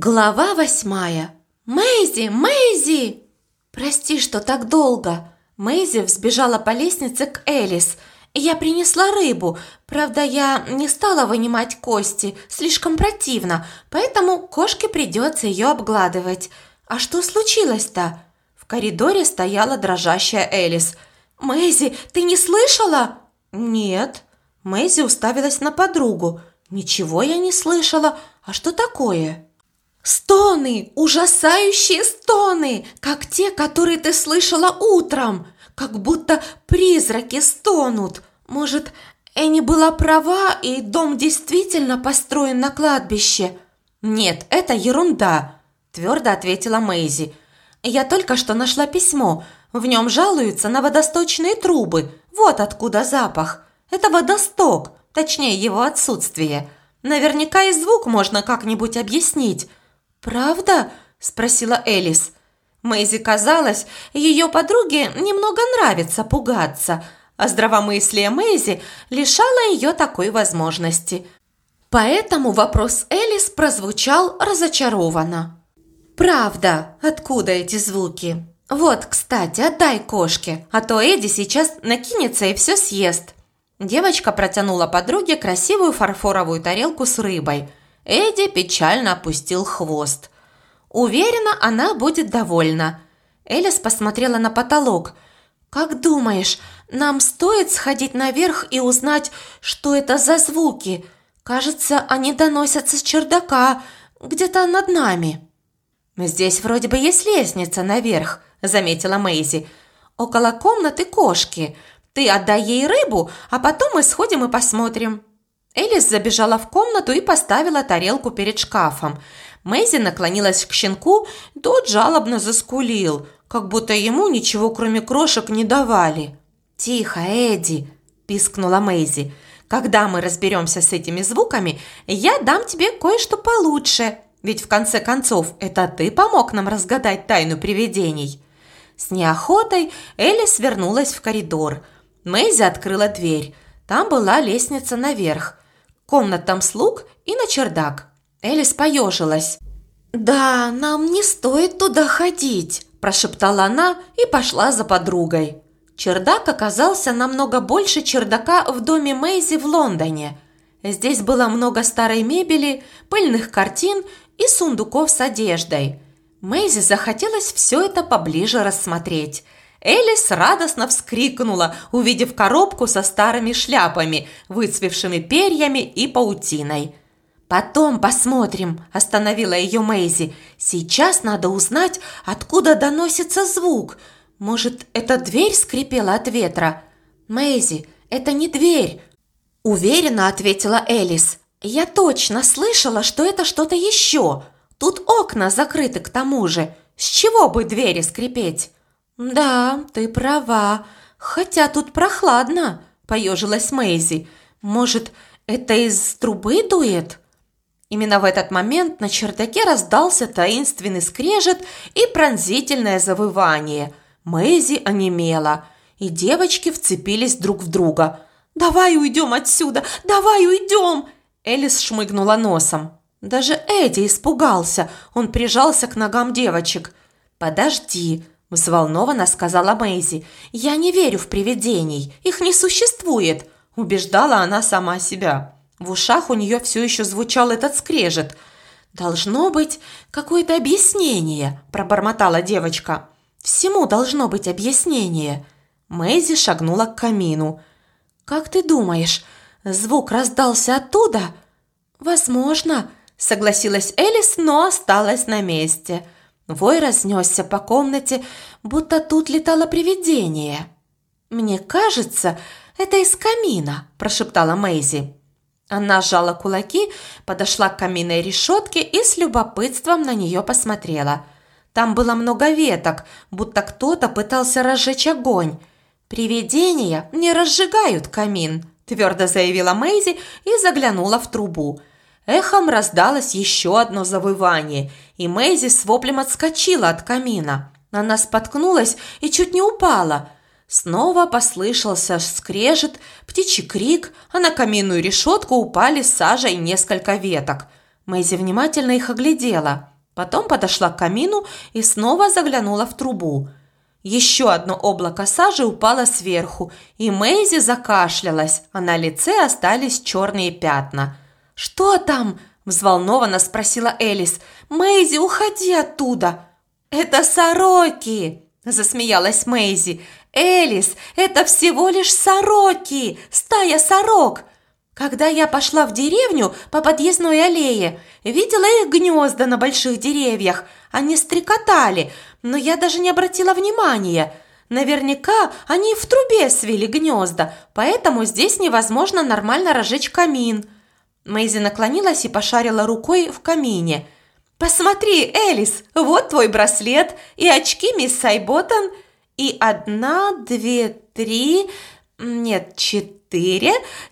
Глава восьмая. Мэйзи, Мэйзи! Прости, что так долго. Мэйзи взбежала по лестнице к Элис. Я принесла рыбу. Правда, я не стала вынимать кости, слишком противно, поэтому кошке придется ее обгладывать. А что случилось-то? В коридоре стояла дрожащая Элис. Мэйзи, ты не слышала? Нет. Мэйзи уставилась на подругу. Ничего я не слышала. А что такое? Стоны, ужасающие стоны, как те, которые ты слышала утром, как будто призраки стонут. Может, Энни была права, и дом действительно построен на кладбище? Нет, это ерунда, твердо ответила Мэйзи. Я только что нашла письмо. В нем жалуются на водосточные трубы. Вот откуда запах. Это водосток, точнее его отсутствие. Наверняка и звук можно как-нибудь объяснить. «Правда?» – спросила Элис. Мэйзи казалось, ее подруге немного нравится пугаться, а здравомыслие Мэйзи лишало ее такой возможности. Поэтому вопрос Элис прозвучал разочарованно. «Правда, откуда эти звуки? Вот, кстати, отдай кошке, а то Эдди сейчас накинется и все съест». Девочка протянула подруге красивую фарфоровую тарелку с рыбой – Эдди печально опустил хвост. Уверена, она будет довольна. Элис посмотрела на потолок. «Как думаешь, нам стоит сходить наверх и узнать, что это за звуки? Кажется, они доносятся с чердака, где-то над нами». «Здесь вроде бы есть лестница наверх», – заметила Мэйзи. «Около комнаты кошки. Ты отдай ей рыбу, а потом мы сходим и посмотрим». Элис забежала в комнату и поставила тарелку перед шкафом. Мэйзи наклонилась к щенку, тот жалобно заскулил, как будто ему ничего кроме крошек не давали. «Тихо, Эдди!» – пискнула Мэйзи. «Когда мы разберемся с этими звуками, я дам тебе кое-что получше, ведь в конце концов это ты помог нам разгадать тайну привидений». С неохотой Элис вернулась в коридор. Мэйзи открыла дверь. Там была лестница наверх комнатам слуг и на чердак. Элис поежилась. «Да, нам не стоит туда ходить», – прошептала она и пошла за подругой. Чердак оказался намного больше чердака в доме Мэйзи в Лондоне. Здесь было много старой мебели, пыльных картин и сундуков с одеждой. Мэйзи захотелось все это поближе рассмотреть – Элис радостно вскрикнула, увидев коробку со старыми шляпами, выцвевшими перьями и паутиной. «Потом посмотрим», – остановила ее Мэйзи. «Сейчас надо узнать, откуда доносится звук. Может, эта дверь скрипела от ветра?» «Мэйзи, это не дверь», – уверенно ответила Элис. «Я точно слышала, что это что-то еще. Тут окна закрыты к тому же. С чего бы двери скрипеть?» «Да, ты права. Хотя тут прохладно», – поежилась Мэйзи. «Может, это из трубы дует?» Именно в этот момент на чердаке раздался таинственный скрежет и пронзительное завывание. Мэйзи онемела, и девочки вцепились друг в друга. «Давай уйдем отсюда! Давай уйдем!» Элис шмыгнула носом. Даже Эдди испугался. Он прижался к ногам девочек. «Подожди!» – взволнованно сказала Мэйзи. «Я не верю в привидений. Их не существует!» – убеждала она сама себя. В ушах у нее все еще звучал этот скрежет. «Должно быть какое-то объяснение», – пробормотала девочка. «Всему должно быть объяснение». Мэйзи шагнула к камину. «Как ты думаешь, звук раздался оттуда?» «Возможно», – согласилась Элис, но осталась на месте – Вой разнесся по комнате, будто тут летало привидение. «Мне кажется, это из камина», – прошептала Мэйзи. Она сжала кулаки, подошла к каминной решетке и с любопытством на нее посмотрела. Там было много веток, будто кто-то пытался разжечь огонь. «Привидения не разжигают камин», – твердо заявила Мэйзи и заглянула в трубу – Эхом раздалось еще одно завывание, и Мэйзи с воплем отскочила от камина. Она споткнулась и чуть не упала. Снова послышался скрежет, птичий крик, а на каминную решетку упали сажа и несколько веток. Мэйзи внимательно их оглядела. Потом подошла к камину и снова заглянула в трубу. Еще одно облако сажи упало сверху, и Мэйзи закашлялась, а на лице остались черные пятна. «Что там?» – взволнованно спросила Элис. «Мэйзи, уходи оттуда!» «Это сороки!» – засмеялась Мэйзи. «Элис, это всего лишь сороки! Стая сорок! Когда я пошла в деревню по подъездной аллее, видела их гнезда на больших деревьях. Они стрекотали, но я даже не обратила внимания. Наверняка они в трубе свели гнезда, поэтому здесь невозможно нормально разжечь камин. Мэйзи наклонилась и пошарила рукой в камине. «Посмотри, Элис, вот твой браслет и очки мисс Сайботтон. И одна, две, три, нет, четыре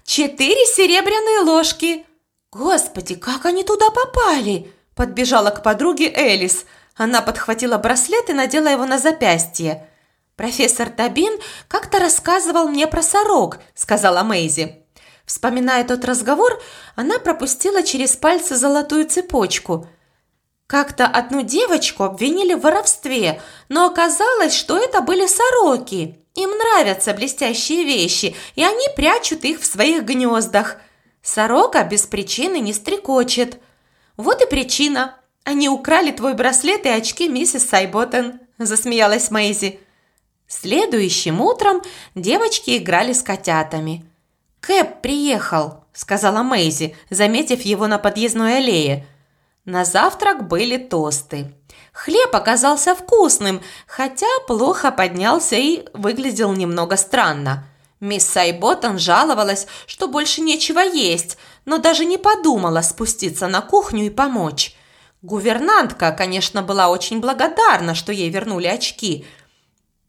четыре, серебряные ложки. Господи, как они туда попали? Подбежала к подруге Элис. Она подхватила браслет и надела его на запястье. «Профессор Табин как-то рассказывал мне про сорок», – сказала Мэйзи. Вспоминая тот разговор, она пропустила через пальцы золотую цепочку. Как-то одну девочку обвинили в воровстве, но оказалось, что это были сороки. Им нравятся блестящие вещи, и они прячут их в своих гнездах. Сорока без причины не стрекочет. Вот и причина. Они украли твой браслет и очки миссис Сайботтен, засмеялась Мэйзи. Следующим утром девочки играли с котятами. «Кэп приехал», – сказала Мэйзи, заметив его на подъездной аллее. На завтрак были тосты. Хлеб оказался вкусным, хотя плохо поднялся и выглядел немного странно. Мисс Сайботтон жаловалась, что больше нечего есть, но даже не подумала спуститься на кухню и помочь. Гувернантка, конечно, была очень благодарна, что ей вернули очки.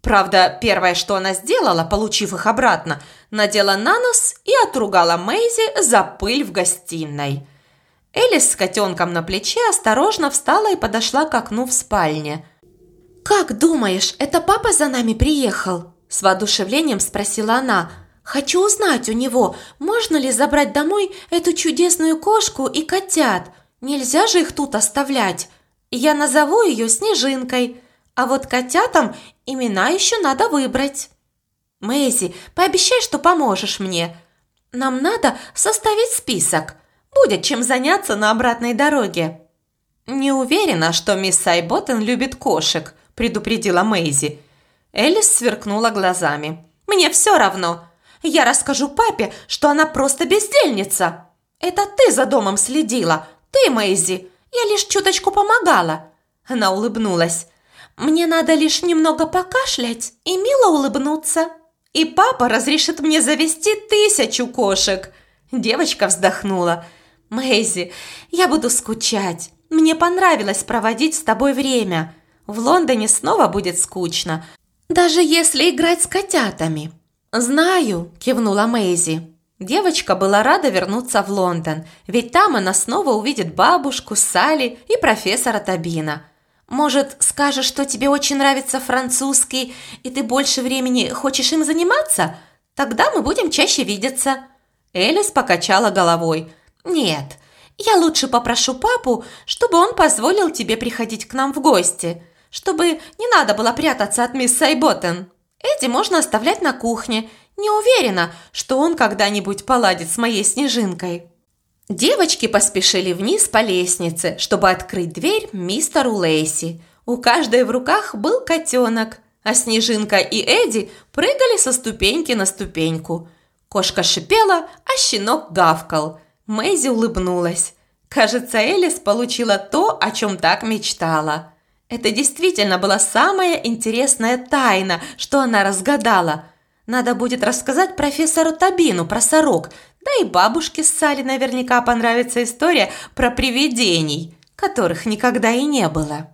Правда, первое, что она сделала, получив их обратно, надела на нос и отругала Мэйзи за пыль в гостиной. Элис с котенком на плече осторожно встала и подошла к окну в спальне. «Как думаешь, это папа за нами приехал?» С воодушевлением спросила она. «Хочу узнать у него, можно ли забрать домой эту чудесную кошку и котят. Нельзя же их тут оставлять. Я назову ее Снежинкой, а вот котятам имена еще надо выбрать». «Мэйзи, пообещай, что поможешь мне. Нам надо составить список». Будет чем заняться на обратной дороге». «Не уверена, что мисс Сайботтен любит кошек», – предупредила Мэйзи. Элис сверкнула глазами. «Мне все равно. Я расскажу папе, что она просто бездельница. Это ты за домом следила, ты, Мэйзи. Я лишь чуточку помогала». Она улыбнулась. «Мне надо лишь немного покашлять и мило улыбнуться. И папа разрешит мне завести тысячу кошек». Девочка вздохнула. «Мэйзи, я буду скучать. Мне понравилось проводить с тобой время. В Лондоне снова будет скучно, даже если играть с котятами». «Знаю», – кивнула Мэйзи. Девочка была рада вернуться в Лондон, ведь там она снова увидит бабушку, Салли и профессора Табина. «Может, скажешь, что тебе очень нравится французский, и ты больше времени хочешь им заниматься? Тогда мы будем чаще видеться». Элис покачала головой – «Нет, я лучше попрошу папу, чтобы он позволил тебе приходить к нам в гости, чтобы не надо было прятаться от мисс Сайботтен. Эдди можно оставлять на кухне. Не уверена, что он когда-нибудь поладит с моей снежинкой». Девочки поспешили вниз по лестнице, чтобы открыть дверь мистеру Лейси. У каждой в руках был котенок, а Снежинка и Эдди прыгали со ступеньки на ступеньку. Кошка шипела, а щенок гавкал – Мэйзи улыбнулась. Кажется, Элис получила то, о чем так мечтала. Это действительно была самая интересная тайна, что она разгадала. Надо будет рассказать профессору Табину про сорок, да и бабушке Салли наверняка понравится история про привидений, которых никогда и не было.